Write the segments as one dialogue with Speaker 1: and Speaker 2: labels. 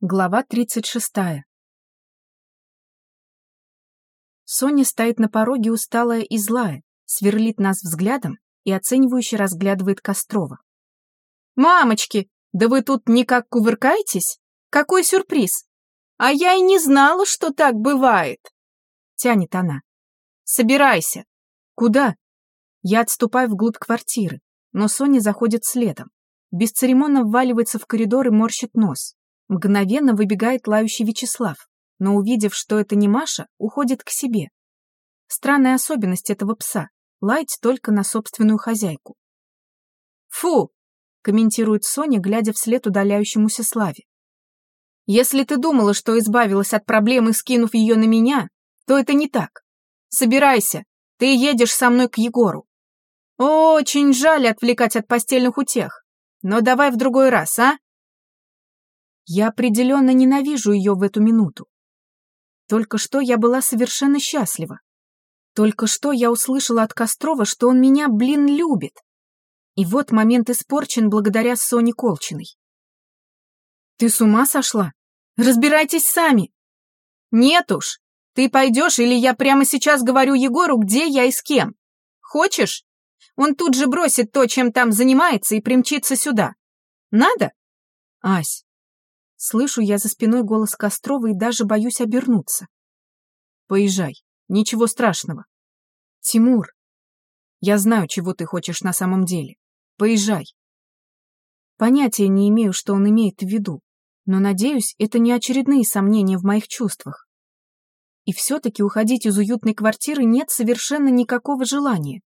Speaker 1: Глава 36. Соня стоит на пороге усталая и злая, сверлит нас взглядом и оценивающе разглядывает Кострова. «Мамочки, да вы тут никак кувыркаетесь? Какой сюрприз! А я и не знала, что так бывает!» Тянет она. «Собирайся!» «Куда?» Я отступаю вглубь квартиры, но Соня заходит следом. Бесцеремонно вваливается в коридор и морщит нос. Мгновенно выбегает лающий Вячеслав, но, увидев, что это не Маша, уходит к себе. Странная особенность этого пса — лаять только на собственную хозяйку. «Фу!» — комментирует Соня, глядя вслед удаляющемуся Славе. «Если ты думала, что избавилась от проблемы, скинув ее на меня, то это не так. Собирайся, ты едешь со мной к Егору. Очень жаль отвлекать от постельных утех, но давай в другой раз, а?» Я определенно ненавижу ее в эту минуту. Только что я была совершенно счастлива. Только что я услышала от Кострова, что он меня, блин, любит. И вот момент испорчен благодаря Соне Колчиной. Ты с ума сошла? Разбирайтесь сами. Нет уж, ты пойдешь или я прямо сейчас говорю Егору, где я и с кем. Хочешь? Он тут же бросит то, чем там занимается, и примчится сюда. Надо? Ась, Слышу я за спиной голос Кострова и даже боюсь обернуться. Поезжай, ничего страшного. Тимур, я знаю, чего ты хочешь на самом деле. Поезжай. Понятия не имею, что он имеет в виду, но, надеюсь, это не очередные сомнения в моих чувствах. И все-таки уходить из уютной квартиры нет совершенно никакого желания.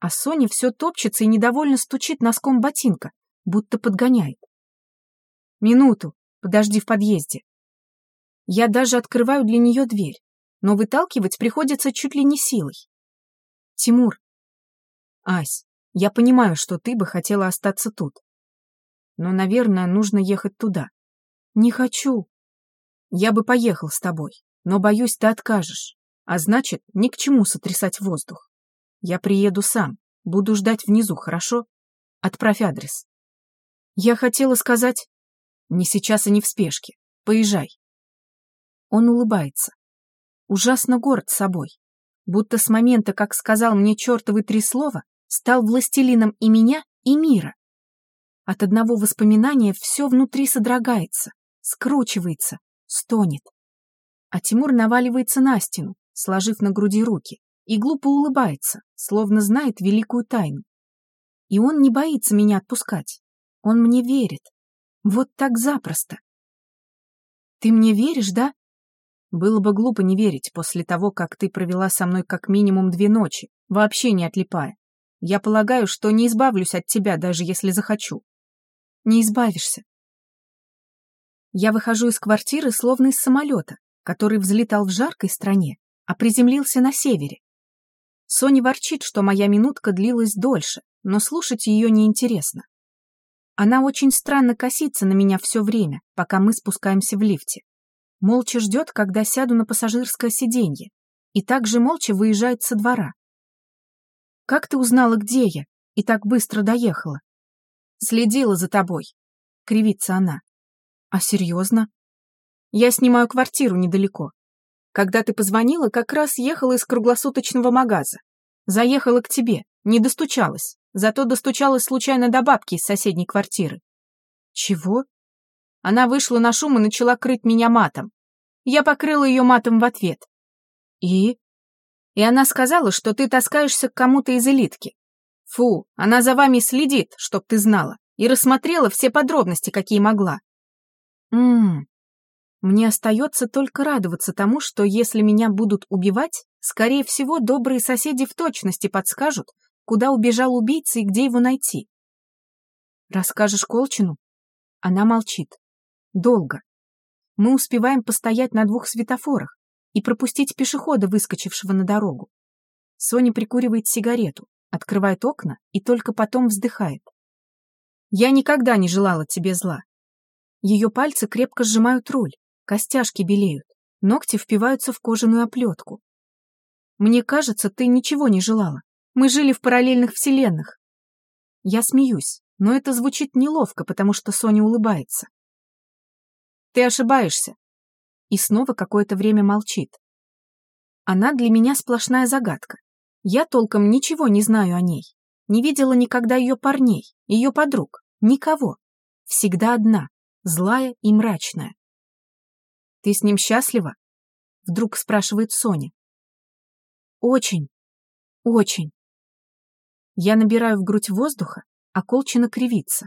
Speaker 1: А Соня все топчется и недовольно стучит носком ботинка, будто подгоняет. Минуту, Подожди в подъезде. Я даже открываю для нее дверь, но выталкивать приходится чуть ли не силой. Тимур. Ась, я понимаю, что ты бы хотела остаться тут. Но, наверное, нужно ехать туда. Не хочу. Я бы поехал с тобой, но, боюсь, ты откажешь. А значит, ни к чему сотрясать воздух. Я приеду сам, буду ждать внизу, хорошо? Отправь адрес. Я хотела сказать... Не сейчас и не в спешке. Поезжай. Он улыбается. Ужасно горд собой. Будто с момента, как сказал мне чертовы три слова, стал властелином и меня, и мира. От одного воспоминания все внутри содрогается, скручивается, стонет. А Тимур наваливается на стену, сложив на груди руки, и глупо улыбается, словно знает великую тайну. И он не боится меня отпускать. Он мне верит. Вот так запросто. Ты мне веришь, да? Было бы глупо не верить после того, как ты провела со мной как минимум две ночи, вообще не отлипая. Я полагаю, что не избавлюсь от тебя, даже если захочу. Не избавишься. Я выхожу из квартиры, словно из самолета, который взлетал в жаркой стране, а приземлился на севере. Соня ворчит, что моя минутка длилась дольше, но слушать ее неинтересно. Она очень странно косится на меня все время, пока мы спускаемся в лифте. Молча ждет, когда сяду на пассажирское сиденье, и также молча выезжает со двора. «Как ты узнала, где я, и так быстро доехала?» «Следила за тобой», — кривится она. «А серьезно?» «Я снимаю квартиру недалеко. Когда ты позвонила, как раз ехала из круглосуточного магаза. Заехала к тебе, не достучалась. Зато достучалась случайно до бабки из соседней квартиры. Чего? Она вышла на шум и начала крыть меня матом. Я покрыла ее матом в ответ. И? И она сказала, что ты таскаешься к кому-то из элитки. Фу, она за вами следит, чтоб ты знала, и рассмотрела все подробности, какие могла. Ммм, мне остается только радоваться тому, что если меня будут убивать, скорее всего, добрые соседи в точности подскажут, куда убежал убийца и где его найти. Расскажешь Колчину? Она молчит. Долго. Мы успеваем постоять на двух светофорах и пропустить пешехода, выскочившего на дорогу. Соня прикуривает сигарету, открывает окна и только потом вздыхает. Я никогда не желала тебе зла. Ее пальцы крепко сжимают руль, костяшки белеют, ногти впиваются в кожаную оплетку. Мне кажется, ты ничего не желала. Мы жили в параллельных вселенных. Я смеюсь, но это звучит неловко, потому что Соня улыбается. Ты ошибаешься. И снова какое-то время молчит. Она для меня сплошная загадка. Я толком ничего не знаю о ней. Не видела никогда ее парней, ее подруг, никого. Всегда одна, злая и мрачная. «Ты с ним счастлива?» Вдруг спрашивает Соня. «Очень, очень». Я набираю в грудь воздуха, а Колчина кривится.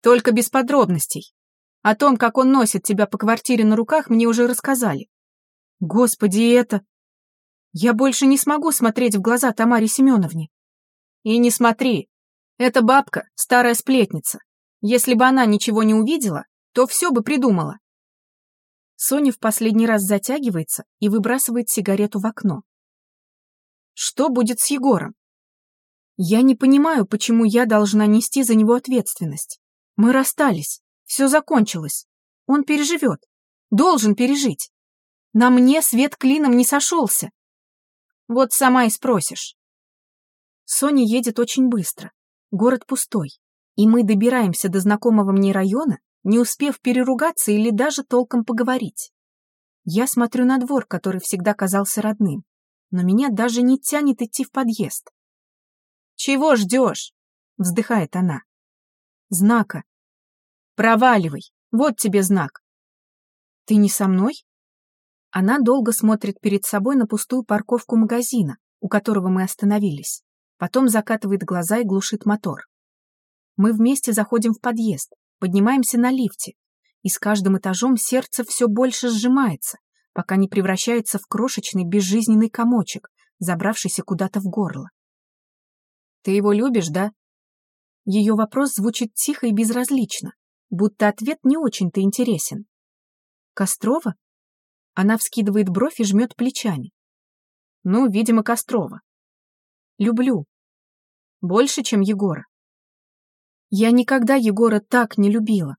Speaker 1: «Только без подробностей. О том, как он носит тебя по квартире на руках, мне уже рассказали. Господи, это... Я больше не смогу смотреть в глаза Тамаре Семеновне. И не смотри. Эта бабка — старая сплетница. Если бы она ничего не увидела, то все бы придумала. Соня в последний раз затягивается и выбрасывает сигарету в окно. Что будет с Егором? Я не понимаю, почему я должна нести за него ответственность. Мы расстались, все закончилось. Он переживет, должен пережить. На мне свет клином не сошелся. Вот сама и спросишь. Соня едет очень быстро. Город пустой. И мы добираемся до знакомого мне района, не успев переругаться или даже толком поговорить. Я смотрю на двор, который всегда казался родным, но меня даже не тянет идти в подъезд. «Чего ждешь?» — вздыхает она. «Знака». «Проваливай, вот тебе знак». «Ты не со мной?» Она долго смотрит перед собой на пустую парковку магазина, у которого мы остановились. Потом закатывает глаза и глушит мотор. Мы вместе заходим в подъезд, поднимаемся на лифте, и с каждым этажом сердце все больше сжимается, пока не превращается в крошечный безжизненный комочек, забравшийся куда-то в горло. «Ты его любишь, да?» Ее вопрос звучит тихо и безразлично, будто ответ не очень-то интересен. «Кострова?» Она вскидывает бровь и жмет плечами. «Ну, видимо, Кострова. Люблю. Больше, чем Егора. Я никогда Егора так не любила.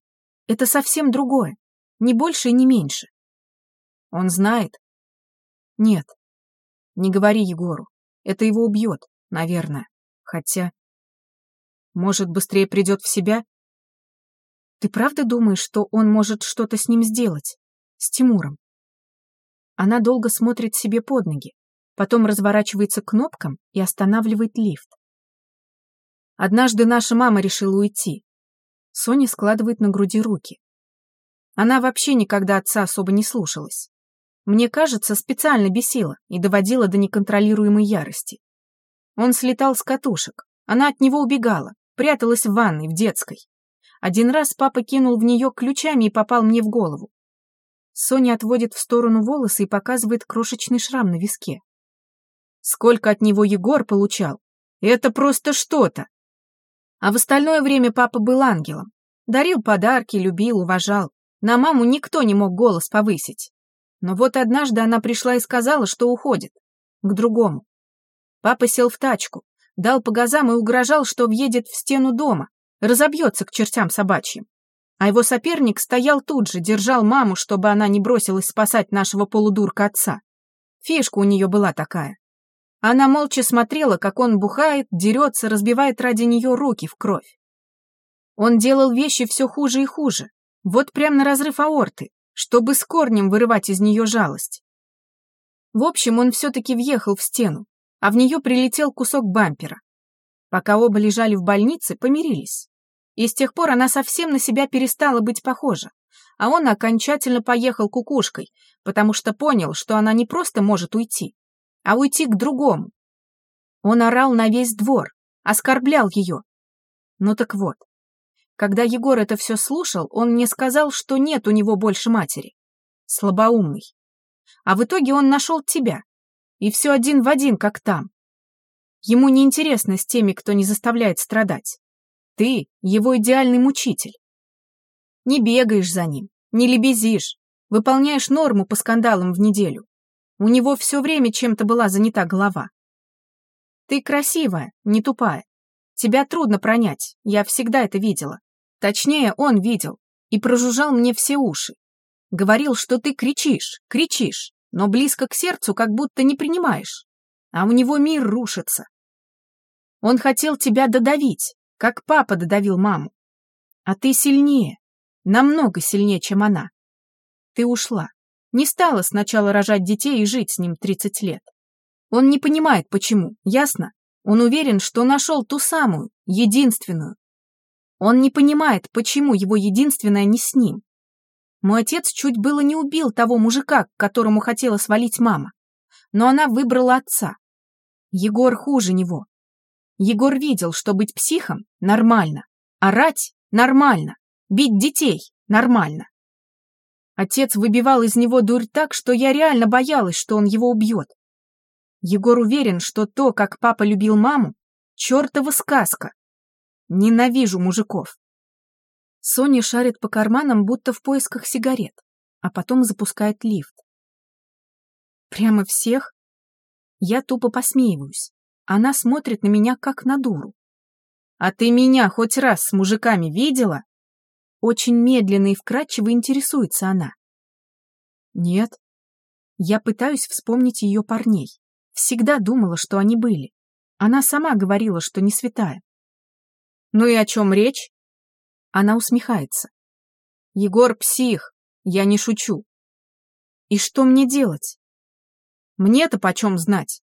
Speaker 1: Это совсем другое. Ни больше и не меньше. Он знает? Нет. Не говори Егору. Это его убьет, наверное. Хотя... Может, быстрее придет в себя? Ты правда думаешь, что он может что-то с ним сделать? С Тимуром? Она долго смотрит себе под ноги, потом разворачивается к кнопкам и останавливает лифт. Однажды наша мама решила уйти. Соня складывает на груди руки. Она вообще никогда отца особо не слушалась. Мне кажется, специально бесила и доводила до неконтролируемой ярости. Он слетал с катушек, она от него убегала, пряталась в ванной, в детской. Один раз папа кинул в нее ключами и попал мне в голову. Соня отводит в сторону волосы и показывает крошечный шрам на виске. Сколько от него Егор получал? Это просто что-то. А в остальное время папа был ангелом. Дарил подарки, любил, уважал. На маму никто не мог голос повысить. Но вот однажды она пришла и сказала, что уходит. К другому. Папа сел в тачку, дал по газам и угрожал, что въедет в стену дома, разобьется к чертям собачьим. А его соперник стоял тут же, держал маму, чтобы она не бросилась спасать нашего полудурка отца. Фишка у нее была такая. Она молча смотрела, как он бухает, дерется, разбивает ради нее руки в кровь. Он делал вещи все хуже и хуже, вот прям на разрыв аорты, чтобы с корнем вырывать из нее жалость. В общем, он все-таки въехал в стену, а в нее прилетел кусок бампера. Пока оба лежали в больнице, помирились. И с тех пор она совсем на себя перестала быть похожа, а он окончательно поехал кукушкой, потому что понял, что она не просто может уйти, а уйти к другому. Он орал на весь двор, оскорблял ее. Ну так вот, когда Егор это все слушал, он мне сказал, что нет у него больше матери. Слабоумный. А в итоге он нашел тебя. И все один в один, как там. Ему не интересно с теми, кто не заставляет страдать. Ты — его идеальный мучитель. Не бегаешь за ним, не лебезишь, выполняешь норму по скандалам в неделю. У него все время чем-то была занята голова. Ты красивая, не тупая. Тебя трудно пронять, я всегда это видела. Точнее, он видел и прожужжал мне все уши. Говорил, что ты кричишь, кричишь, но близко к сердцу как будто не принимаешь. А у него мир рушится. Он хотел тебя додавить, как папа додавил маму. А ты сильнее, намного сильнее, чем она. Ты ушла. Не стала сначала рожать детей и жить с ним 30 лет. Он не понимает, почему, ясно? Он уверен, что нашел ту самую, единственную. Он не понимает, почему его единственная не с ним. Мой отец чуть было не убил того мужика, к которому хотела свалить мама. Но она выбрала отца. Егор хуже него. Егор видел, что быть психом – нормально, орать – нормально, бить детей – нормально. Отец выбивал из него дурь так, что я реально боялась, что он его убьет. Егор уверен, что то, как папа любил маму, чертова сказка. Ненавижу мужиков. Соня шарит по карманам, будто в поисках сигарет, а потом запускает лифт. Прямо всех? Я тупо посмеиваюсь. Она смотрит на меня, как на дуру. «А ты меня хоть раз с мужиками видела?» Очень медленно и вкрадчиво интересуется она. Нет. Я пытаюсь вспомнить ее парней. Всегда думала, что они были. Она сама говорила, что не святая. Ну и о чем речь? Она усмехается. Егор псих, я не шучу. И что мне делать? Мне-то почем знать?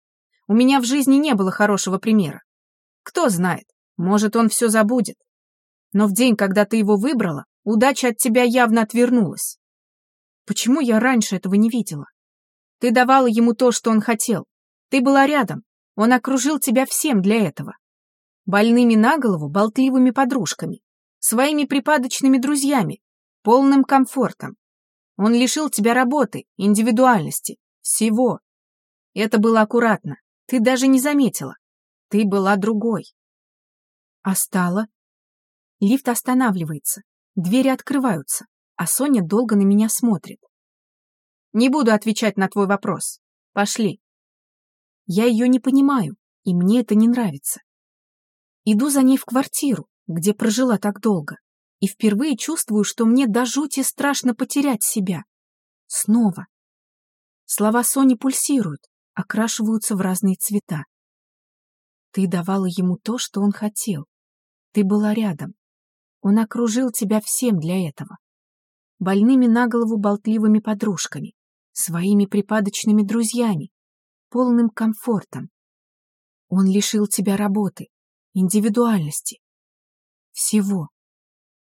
Speaker 1: У меня в жизни не было хорошего примера. Кто знает, может, он все забудет. Но в день, когда ты его выбрала, удача от тебя явно отвернулась. Почему я раньше этого не видела? Ты давала ему то, что он хотел. Ты была рядом. Он окружил тебя всем для этого. Больными на голову, болтливыми подружками, своими припадочными друзьями, полным комфортом. Он лишил тебя работы, индивидуальности, всего. Это было аккуратно. Ты даже не заметила. Ты была другой. А стала? Лифт останавливается. Двери открываются, а Соня долго на меня смотрит. Не буду отвечать на твой вопрос. Пошли. Я ее не понимаю, и мне это не нравится. Иду за ней в квартиру, где прожила так долго, и впервые чувствую, что мне до жути страшно потерять себя. Снова. Слова Сони пульсируют, окрашиваются в разные цвета. Ты давала ему то, что он хотел. Ты была рядом. Он окружил тебя всем для этого. Больными на голову болтливыми подружками, своими припадочными друзьями, полным комфортом. Он лишил тебя работы, индивидуальности. Всего.